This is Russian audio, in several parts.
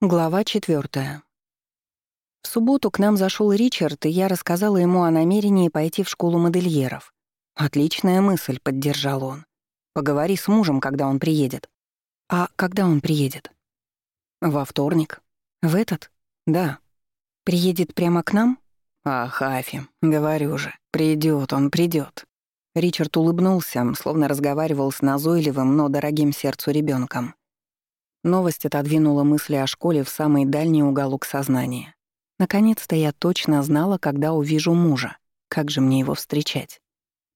Глава четвертая. В субботу к нам зашел Ричард, и я рассказала ему о намерении пойти в школу модельеров. «Отличная мысль», — поддержал он. «Поговори с мужем, когда он приедет». «А когда он приедет?» «Во вторник». «В этот?» «Да». «Приедет прямо к нам?» «Ах, Афи, говорю же, придет он, придет. Ричард улыбнулся, словно разговаривал с назойливым, но дорогим сердцу ребенком. Новость отодвинула мысли о школе в самый дальний уголок сознания. Наконец-то я точно знала, когда увижу мужа. Как же мне его встречать?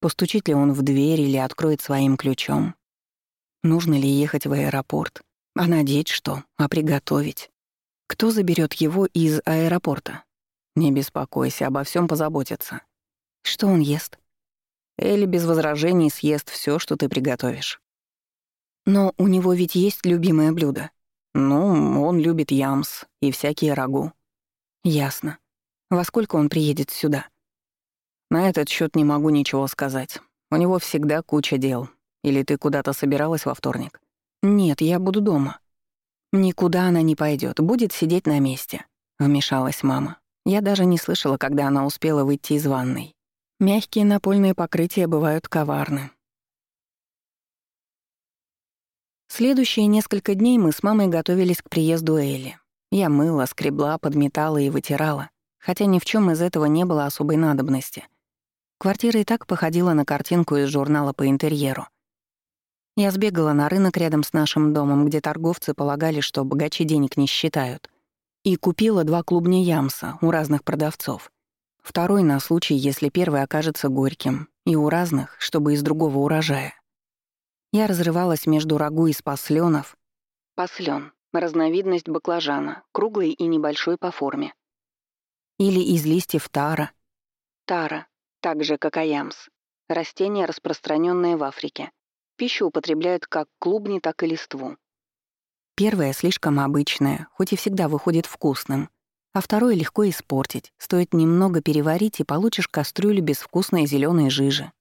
Постучит ли он в дверь или откроет своим ключом? Нужно ли ехать в аэропорт? А надеть что? А приготовить? Кто заберет его из аэропорта? Не беспокойся, обо всем позаботиться. Что он ест? Элли без возражений съест все, что ты приготовишь. Но у него ведь есть любимое блюдо. Ну, он любит ямс и всякие рагу. Ясно. Во сколько он приедет сюда? На этот счет не могу ничего сказать. У него всегда куча дел. Или ты куда-то собиралась во вторник? Нет, я буду дома. Никуда она не пойдет, будет сидеть на месте. Вмешалась мама. Я даже не слышала, когда она успела выйти из ванной. Мягкие напольные покрытия бывают коварны. Следующие несколько дней мы с мамой готовились к приезду Элли. Я мыла, скребла, подметала и вытирала, хотя ни в чем из этого не было особой надобности. Квартира и так походила на картинку из журнала по интерьеру. Я сбегала на рынок рядом с нашим домом, где торговцы полагали, что богачи денег не считают, и купила два клубня ямса у разных продавцов. Второй на случай, если первый окажется горьким, и у разных, чтобы из другого урожая. Я разрывалась между рагу из паслёнов. Паслён — разновидность баклажана, круглый и небольшой по форме. Или из листьев тара. Тара, так же как аямс. Растение, распространенное в Африке. Пищу употребляют как клубни, так и листву. Первое слишком обычное, хоть и всегда выходит вкусным. А второе легко испортить. Стоит немного переварить, и получишь кастрюлю безвкусной зеленой жижи.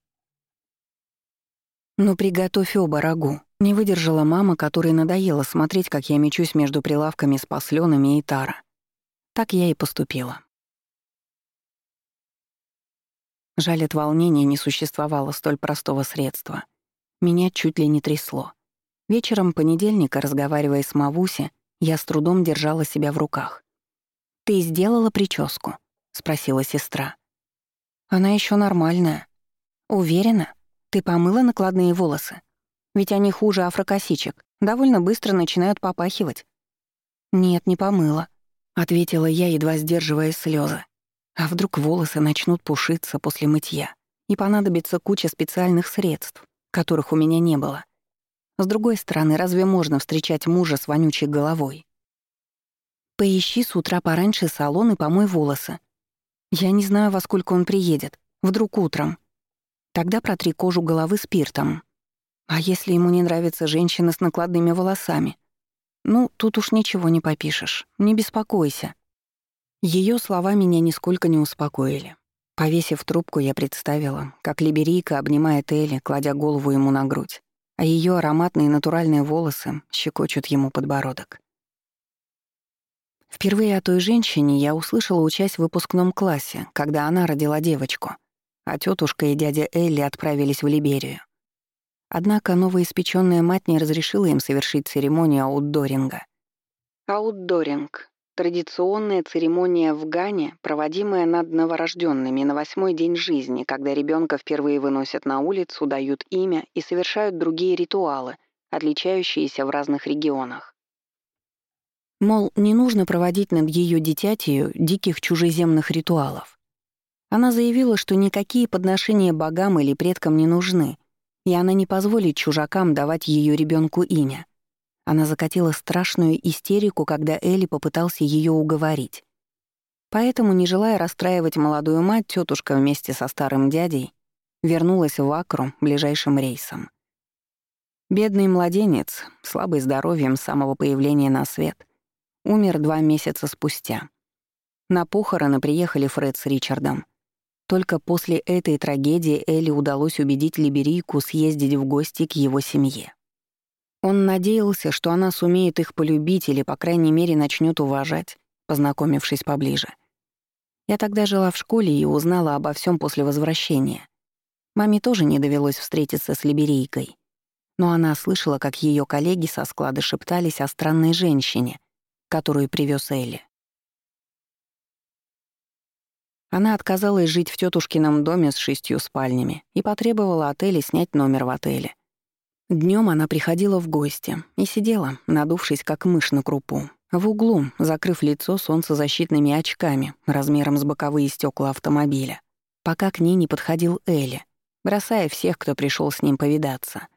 «Ну, приготовь оба рагу», — не выдержала мама, которой надоело смотреть, как я мечусь между прилавками с послёнами и тара. Так я и поступила. Жаль, от волнения не существовало столь простого средства. Меня чуть ли не трясло. Вечером понедельника, разговаривая с Мавуси, я с трудом держала себя в руках. «Ты сделала прическу?» — спросила сестра. «Она еще нормальная». «Уверена?» Ты помыла накладные волосы? Ведь они хуже афрокосичек, довольно быстро начинают попахивать. Нет, не помыла, ответила я, едва сдерживая слезы. А вдруг волосы начнут пушиться после мытья, и понадобится куча специальных средств, которых у меня не было. С другой стороны, разве можно встречать мужа с вонючей головой? Поищи с утра пораньше салон и помой волосы. Я не знаю, во сколько он приедет. Вдруг утром. Тогда протри кожу головы спиртом. А если ему не нравится женщина с накладными волосами? Ну, тут уж ничего не попишешь. Не беспокойся. Ее слова меня нисколько не успокоили. Повесив трубку, я представила, как либерийка обнимает Элли, кладя голову ему на грудь, а ее ароматные натуральные волосы щекочут ему подбородок. Впервые о той женщине я услышала, учась в выпускном классе, когда она родила девочку — а тетушка и дядя Элли отправились в Либерию. Однако новоиспечённая мать не разрешила им совершить церемонию аутдоринга. Аутдоринг — традиционная церемония в Гане, проводимая над новорожденными на восьмой день жизни, когда ребенка впервые выносят на улицу, дают имя и совершают другие ритуалы, отличающиеся в разных регионах. Мол, не нужно проводить над ее дитятью диких чужеземных ритуалов. Она заявила, что никакие подношения богам или предкам не нужны, и она не позволит чужакам давать ее ребенку имя. Она закатила страшную истерику, когда Элли попытался ее уговорить. Поэтому, не желая расстраивать молодую мать, тетушка вместе со старым дядей вернулась в Акру ближайшим рейсом. Бедный младенец, слабый здоровьем с самого появления на свет, умер два месяца спустя. На похороны приехали Фред с Ричардом. Только после этой трагедии Элли удалось убедить Либерийку съездить в гости к его семье. Он надеялся, что она сумеет их полюбить или, по крайней мере, начнет уважать, познакомившись поближе. Я тогда жила в школе и узнала обо всем после возвращения. Маме тоже не довелось встретиться с либерийкой. Но она слышала, как ее коллеги со склада шептались о странной женщине, которую привез Элли. Она отказалась жить в тетушкином доме с шестью спальнями и потребовала отеля снять номер в отеле. Днем она приходила в гости и сидела, надувшись как мышь на крупу, в углу, закрыв лицо солнцезащитными очками размером с боковые стекла автомобиля, пока к ней не подходил Элли, бросая всех, кто пришел с ним повидаться.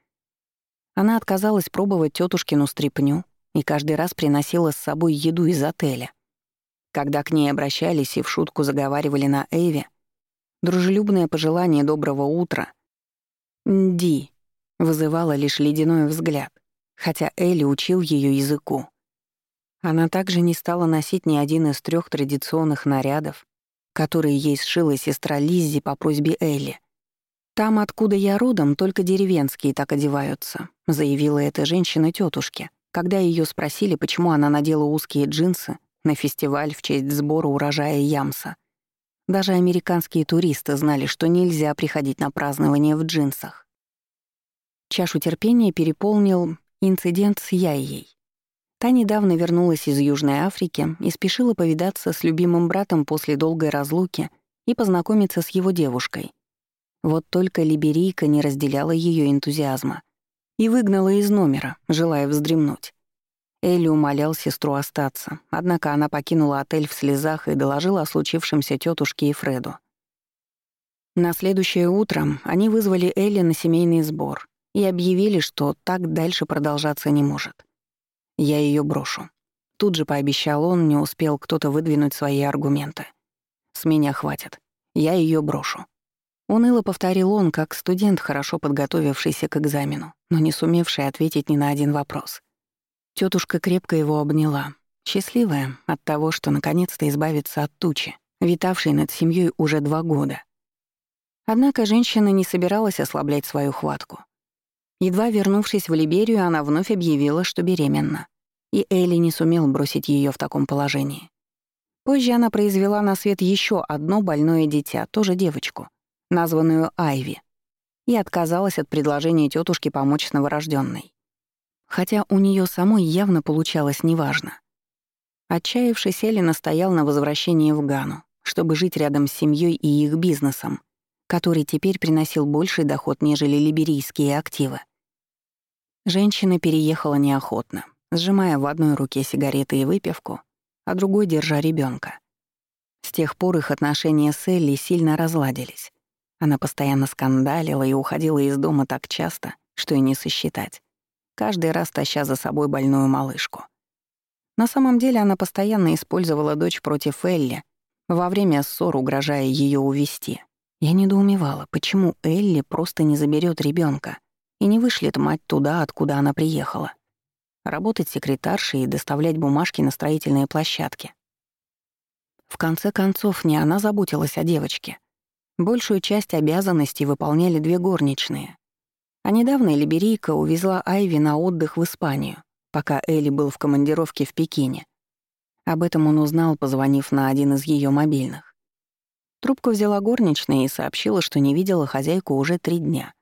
Она отказалась пробовать тетушкину стряпню и каждый раз приносила с собой еду из отеля — когда к ней обращались и в шутку заговаривали на Эве, дружелюбное пожелание доброго утра «Ди» вызывало лишь ледяной взгляд, хотя Элли учил ее языку. Она также не стала носить ни один из трех традиционных нарядов, которые ей сшила сестра Лиззи по просьбе Элли. «Там, откуда я родом, только деревенские так одеваются», заявила эта женщина тетушке, когда ее спросили, почему она надела узкие джинсы на фестиваль в честь сбора урожая Ямса. Даже американские туристы знали, что нельзя приходить на празднование в джинсах. Чашу терпения переполнил инцидент с Яйей. Та недавно вернулась из Южной Африки и спешила повидаться с любимым братом после долгой разлуки и познакомиться с его девушкой. Вот только либерийка не разделяла ее энтузиазма и выгнала из номера, желая вздремнуть. Элли умолял сестру остаться, однако она покинула отель в слезах и доложила о случившемся тетушке и Фреду. На следующее утро они вызвали Элли на семейный сбор и объявили, что так дальше продолжаться не может. «Я ее брошу». Тут же пообещал он, не успел кто-то выдвинуть свои аргументы. «С меня хватит. Я ее брошу». Уныло повторил он, как студент, хорошо подготовившийся к экзамену, но не сумевший ответить ни на один вопрос. Тетушка крепко его обняла, счастливая от того, что наконец-то избавится от тучи, витавшей над семьей уже два года. Однако женщина не собиралась ослаблять свою хватку. Едва вернувшись в Либерию, она вновь объявила, что беременна, и Элли не сумел бросить ее в таком положении. Позже она произвела на свет еще одно больное дитя, тоже девочку, названную Айви, и отказалась от предложения тетушки помочь с новорожденной хотя у нее самой явно получалось неважно. Отчаявшись, Элли настоял на возвращении в Гану, чтобы жить рядом с семьей и их бизнесом, который теперь приносил больший доход, нежели либерийские активы. Женщина переехала неохотно, сжимая в одной руке сигареты и выпивку, а другой держа ребенка. С тех пор их отношения с Элли сильно разладились. Она постоянно скандалила и уходила из дома так часто, что и не сосчитать каждый раз таща за собой больную малышку. На самом деле она постоянно использовала дочь против Элли, во время ссор угрожая ее увести. Я недоумевала, почему Элли просто не заберет ребенка и не вышлет мать туда, откуда она приехала. Работать секретаршей и доставлять бумажки на строительные площадки. В конце концов, не она заботилась о девочке. Большую часть обязанностей выполняли две горничные, а недавно Либерийка увезла Айви на отдых в Испанию, пока Элли был в командировке в Пекине. Об этом он узнал, позвонив на один из ее мобильных. Трубку взяла горничная и сообщила, что не видела хозяйку уже три дня.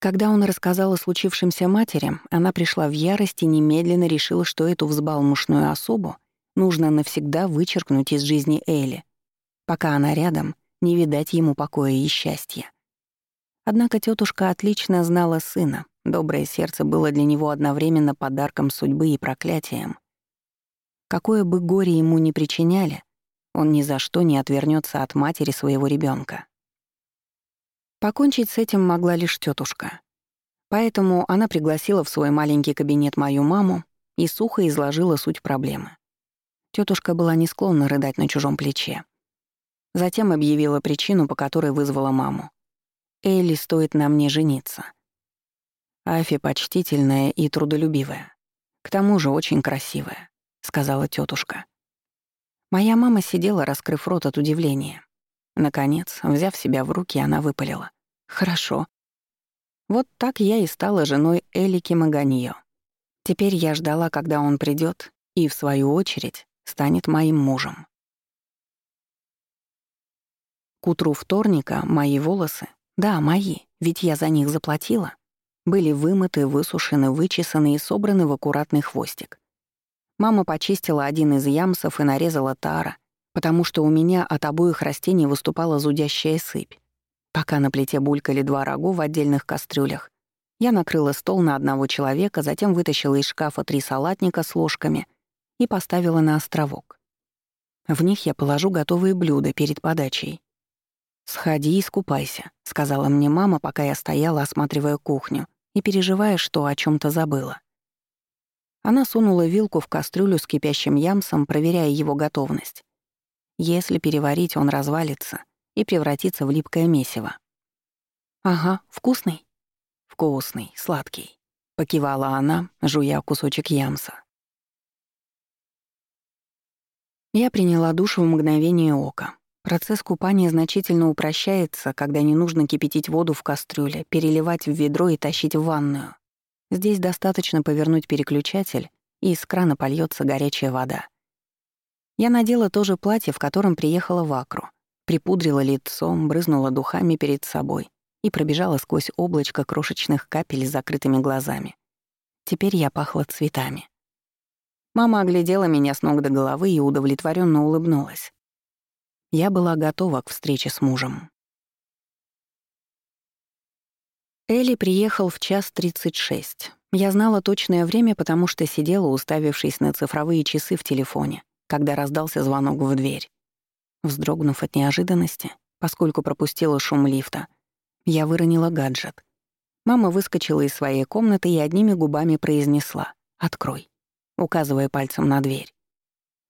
Когда он рассказал о случившемся матери, она пришла в ярость и немедленно решила, что эту взбалмошную особу нужно навсегда вычеркнуть из жизни Элли. Пока она рядом, не видать ему покоя и счастья. Однако тетушка отлично знала сына, доброе сердце было для него одновременно подарком судьбы и проклятием. Какое бы горе ему ни причиняли, он ни за что не отвернется от матери своего ребенка. Покончить с этим могла лишь тетушка. Поэтому она пригласила в свой маленький кабинет мою маму и сухо изложила суть проблемы. Тетушка была не склонна рыдать на чужом плече. Затем объявила причину, по которой вызвала маму. Элли стоит на мне жениться. Афи почтительная и трудолюбивая. К тому же очень красивая, сказала тетушка. Моя мама сидела, раскрыв рот от удивления. Наконец, взяв себя в руки, она выпалила. «Хорошо». Вот так я и стала женой Элики Маганьо. Теперь я ждала, когда он придет и, в свою очередь, станет моим мужем. К утру вторника мои волосы, да, мои, ведь я за них заплатила, были вымыты, высушены, вычесаны и собраны в аккуратный хвостик. Мама почистила один из ямсов и нарезала тара, потому что у меня от обоих растений выступала зудящая сыпь. Пока на плите булькали два рагу в отдельных кастрюлях, я накрыла стол на одного человека, затем вытащила из шкафа три салатника с ложками и поставила на островок. В них я положу готовые блюда перед подачей. «Сходи и искупайся», — сказала мне мама, пока я стояла, осматривая кухню и переживая, что о чем то забыла. Она сунула вилку в кастрюлю с кипящим ямсом, проверяя его готовность. Если переварить, он развалится и превратится в липкое месиво. «Ага, вкусный?» «Вкусный, сладкий», — покивала она, жуя кусочек ямса. Я приняла душ в мгновение ока. Процесс купания значительно упрощается, когда не нужно кипятить воду в кастрюле, переливать в ведро и тащить в ванную. Здесь достаточно повернуть переключатель, и из крана польется горячая вода. Я надела то же платье, в котором приехала в Акру, припудрила лицо, брызнула духами перед собой и пробежала сквозь облачко крошечных капель с закрытыми глазами. Теперь я пахла цветами. Мама оглядела меня с ног до головы и удовлетворенно улыбнулась. Я была готова к встрече с мужем. Элли приехал в час тридцать шесть. Я знала точное время, потому что сидела, уставившись на цифровые часы в телефоне, когда раздался звонок в дверь. Вздрогнув от неожиданности, поскольку пропустила шум лифта, я выронила гаджет. Мама выскочила из своей комнаты и одними губами произнесла «Открой», указывая пальцем на дверь.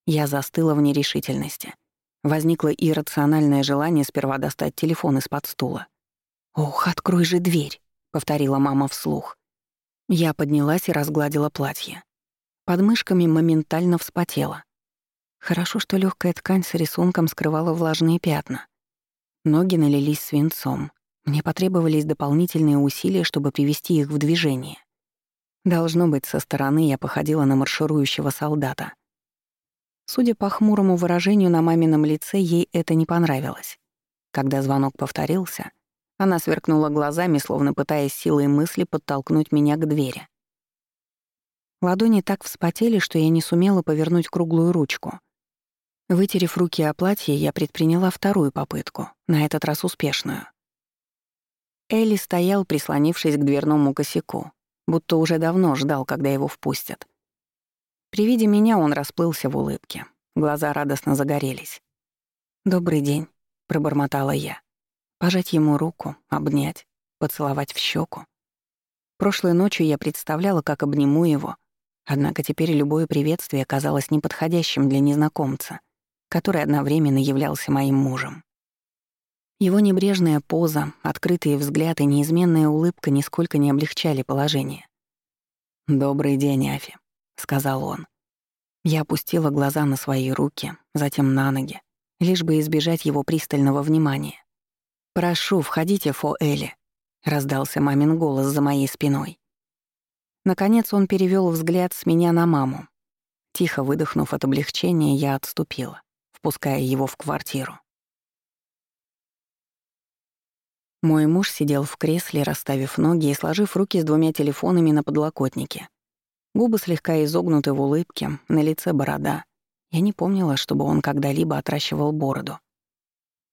Я застыла в нерешительности. Возникло иррациональное желание сперва достать телефон из-под стула. «Ох, открой же дверь!» — повторила мама вслух. Я поднялась и разгладила платье. Под мышками моментально вспотела. Хорошо, что легкая ткань с рисунком скрывала влажные пятна. Ноги налились свинцом. Мне потребовались дополнительные усилия, чтобы привести их в движение. Должно быть, со стороны я походила на марширующего солдата. Судя по хмурому выражению на мамином лице, ей это не понравилось. Когда звонок повторился, она сверкнула глазами, словно пытаясь силой мысли подтолкнуть меня к двери. Ладони так вспотели, что я не сумела повернуть круглую ручку. Вытерев руки о платье, я предприняла вторую попытку, на этот раз успешную. Элли стоял, прислонившись к дверному косяку, будто уже давно ждал, когда его впустят. При виде меня он расплылся в улыбке. Глаза радостно загорелись. «Добрый день», — пробормотала я. Пожать ему руку, обнять, поцеловать в щеку. Прошлой ночью я представляла, как обниму его, однако теперь любое приветствие казалось неподходящим для незнакомца, который одновременно являлся моим мужем. Его небрежная поза, открытый взгляд и неизменная улыбка нисколько не облегчали положение. «Добрый день, Афи», — сказал он. Я опустила глаза на свои руки, затем на ноги, лишь бы избежать его пристального внимания. «Прошу, входите, Фо Элли», — раздался мамин голос за моей спиной. Наконец он перевел взгляд с меня на маму. Тихо выдохнув от облегчения, я отступила, впуская его в квартиру. Мой муж сидел в кресле, расставив ноги и сложив руки с двумя телефонами на подлокотнике. Губы слегка изогнуты в улыбке, на лице борода. Я не помнила, чтобы он когда-либо отращивал бороду.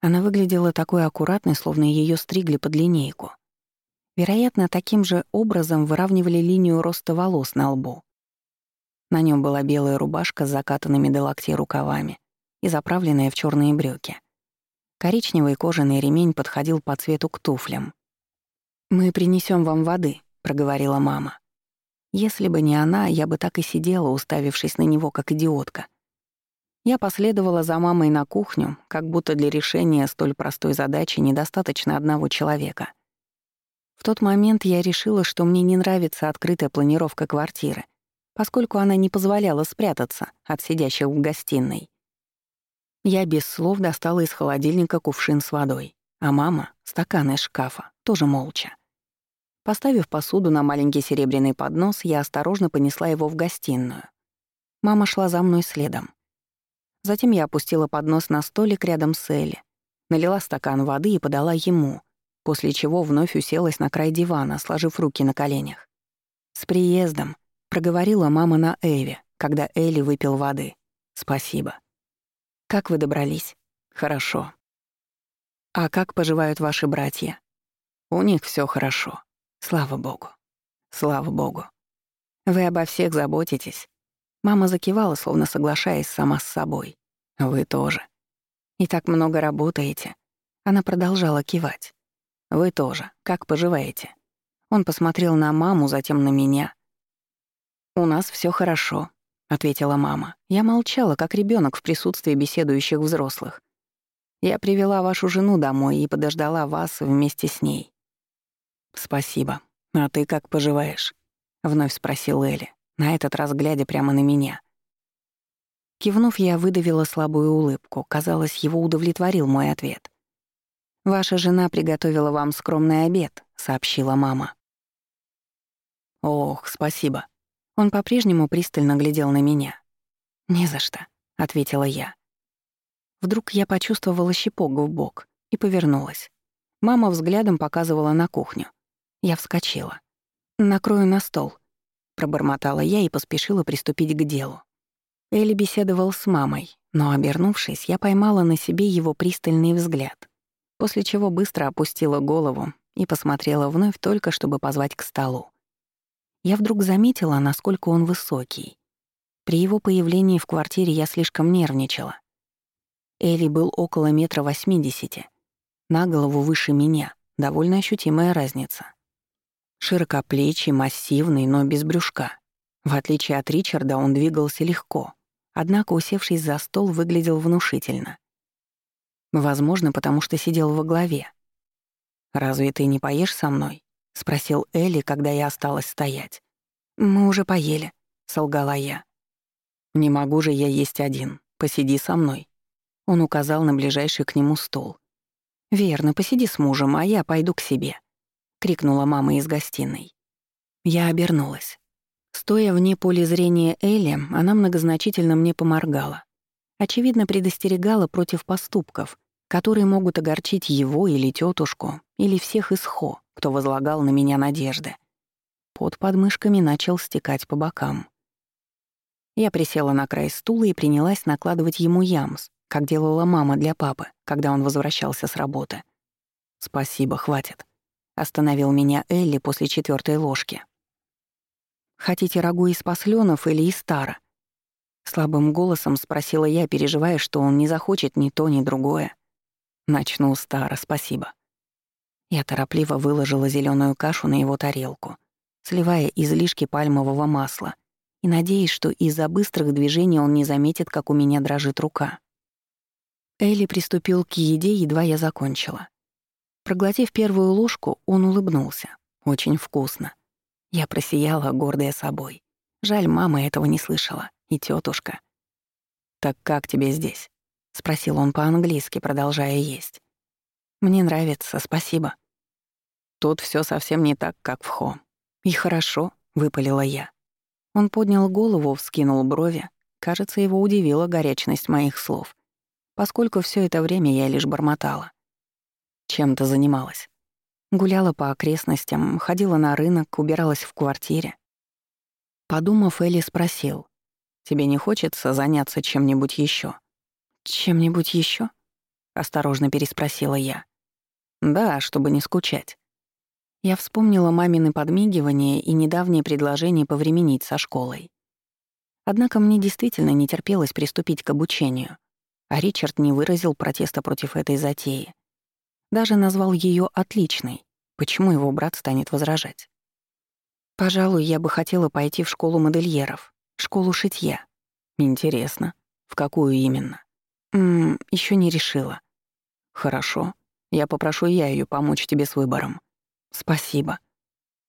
Она выглядела такой аккуратной, словно ее стригли под линейку. Вероятно, таким же образом выравнивали линию роста волос на лбу. На нем была белая рубашка с закатанными до локтей рукавами и заправленная в черные брюки. Коричневый кожаный ремень подходил по цвету к туфлям. «Мы принесем вам воды», — проговорила мама. Если бы не она, я бы так и сидела, уставившись на него, как идиотка. Я последовала за мамой на кухню, как будто для решения столь простой задачи недостаточно одного человека. В тот момент я решила, что мне не нравится открытая планировка квартиры, поскольку она не позволяла спрятаться от сидящих в гостиной. Я без слов достала из холодильника кувшин с водой, а мама — стакан из шкафа, тоже молча. Поставив посуду на маленький серебряный поднос, я осторожно понесла его в гостиную. Мама шла за мной следом. Затем я опустила поднос на столик рядом с Элли, налила стакан воды и подала ему, после чего вновь уселась на край дивана, сложив руки на коленях. «С приездом», — проговорила мама на Эве, когда Элли выпил воды. «Спасибо». «Как вы добрались?» «Хорошо». «А как поживают ваши братья?» «У них все хорошо. Слава богу. Слава богу. Вы обо всех заботитесь». Мама закивала, словно соглашаясь сама с собой. «Вы тоже. И так много работаете». Она продолжала кивать. «Вы тоже. Как поживаете?» Он посмотрел на маму, затем на меня. «У нас все хорошо», — ответила мама. Я молчала, как ребенок в присутствии беседующих взрослых. «Я привела вашу жену домой и подождала вас вместе с ней». «Спасибо. А ты как поживаешь?» — вновь спросил Элли, на этот раз глядя прямо на меня. Кивнув, я выдавила слабую улыбку. Казалось, его удовлетворил мой ответ. «Ваша жена приготовила вам скромный обед», — сообщила мама. «Ох, спасибо». Он по-прежнему пристально глядел на меня. «Не за что», — ответила я. Вдруг я почувствовала щепок в бок и повернулась. Мама взглядом показывала на кухню. Я вскочила. «Накрою на стол», — пробормотала я и поспешила приступить к делу. Элли беседовал с мамой, но, обернувшись, я поймала на себе его пристальный взгляд после чего быстро опустила голову и посмотрела вновь только, чтобы позвать к столу. Я вдруг заметила, насколько он высокий. При его появлении в квартире я слишком нервничала. Элли был около метра восьмидесяти, на голову выше меня, довольно ощутимая разница. Широкоплечий, массивный, но без брюшка. В отличие от Ричарда, он двигался легко, однако, усевшись за стол, выглядел внушительно. Возможно, потому что сидел во главе. «Разве ты не поешь со мной?» — спросил Элли, когда я осталась стоять. «Мы уже поели», — солгала я. «Не могу же я есть один. Посиди со мной». Он указал на ближайший к нему стол. «Верно, посиди с мужем, а я пойду к себе», — крикнула мама из гостиной. Я обернулась. Стоя вне поля зрения Элли, она многозначительно мне поморгала. Очевидно, предостерегала против поступков, которые могут огорчить его или тетушку, или всех из Хо, кто возлагал на меня надежды. Под подмышками начал стекать по бокам. Я присела на край стула и принялась накладывать ему ямс, как делала мама для папы, когда он возвращался с работы. «Спасибо, хватит», — остановил меня Элли после четвертой ложки. «Хотите рагу из послёнов или из тара?» Слабым голосом спросила я, переживая, что он не захочет ни то, ни другое. Начну с тара, спасибо. Я торопливо выложила зеленую кашу на его тарелку, сливая излишки пальмового масла и надеясь, что из-за быстрых движений он не заметит, как у меня дрожит рука. Элли приступил к еде, едва я закончила. Проглотив первую ложку, он улыбнулся. Очень вкусно. Я просияла, гордая собой. Жаль, мама этого не слышала. И тетушка. «Так как тебе здесь?» — спросил он по-английски, продолжая есть. «Мне нравится, спасибо». «Тут все совсем не так, как в Хо». «И хорошо», — выпалила я. Он поднял голову, вскинул брови. Кажется, его удивила горячность моих слов, поскольку все это время я лишь бормотала. Чем то занималась? Гуляла по окрестностям, ходила на рынок, убиралась в квартире. Подумав, Элли спросил, Тебе не хочется заняться чем-нибудь еще? Чем-нибудь еще? осторожно переспросила я. Да, чтобы не скучать. Я вспомнила мамины подмигивания и недавнее предложение повременить со школой. Однако мне действительно не терпелось приступить к обучению, а Ричард не выразил протеста против этой затеи. Даже назвал ее отличной. Почему его брат станет возражать? Пожалуй, я бы хотела пойти в школу модельеров школу шитья. Интересно, в какую именно? Ммм, еще не решила. Хорошо, я попрошу я ее помочь тебе с выбором. Спасибо.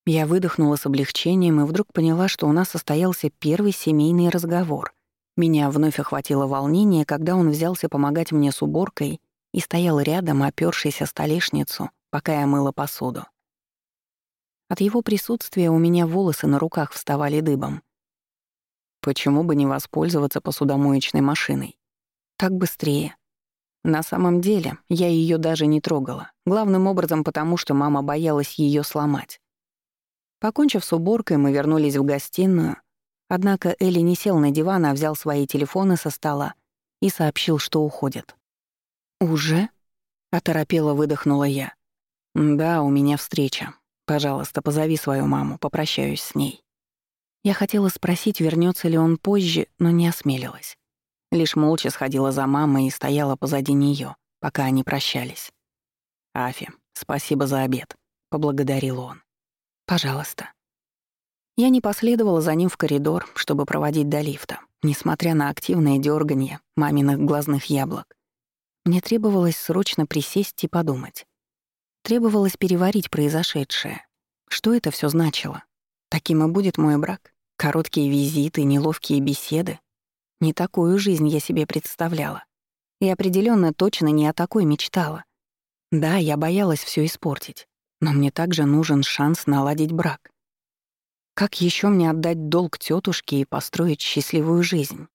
Я выдохнула с облегчением и вдруг поняла, что у нас состоялся первый семейный разговор. Меня вновь охватило волнение, когда он взялся помогать мне с уборкой и стоял рядом, опёршись о столешницу, пока я мыла посуду. От его присутствия у меня волосы на руках вставали дыбом. Почему бы не воспользоваться посудомоечной машиной? Так быстрее. На самом деле, я ее даже не трогала, главным образом потому, что мама боялась ее сломать. Покончив с уборкой, мы вернулись в гостиную, однако Элли не сел на диван, а взял свои телефоны со стола и сообщил, что уходит. «Уже?» — оторопело выдохнула я. «Да, у меня встреча. Пожалуйста, позови свою маму, попрощаюсь с ней». Я хотела спросить, вернется ли он позже, но не осмелилась. Лишь молча сходила за мамой и стояла позади нее, пока они прощались. «Афи, спасибо за обед», — поблагодарил он. «Пожалуйста». Я не последовала за ним в коридор, чтобы проводить до лифта, несмотря на активное дёрганье маминых глазных яблок. Мне требовалось срочно присесть и подумать. Требовалось переварить произошедшее. Что это все значило? Таким и будет мой брак? Короткие визиты, неловкие беседы, не такую жизнь я себе представляла. И определенно точно не о такой мечтала. Да, я боялась все испортить, но мне также нужен шанс наладить брак. Как еще мне отдать долг тетушке и построить счастливую жизнь?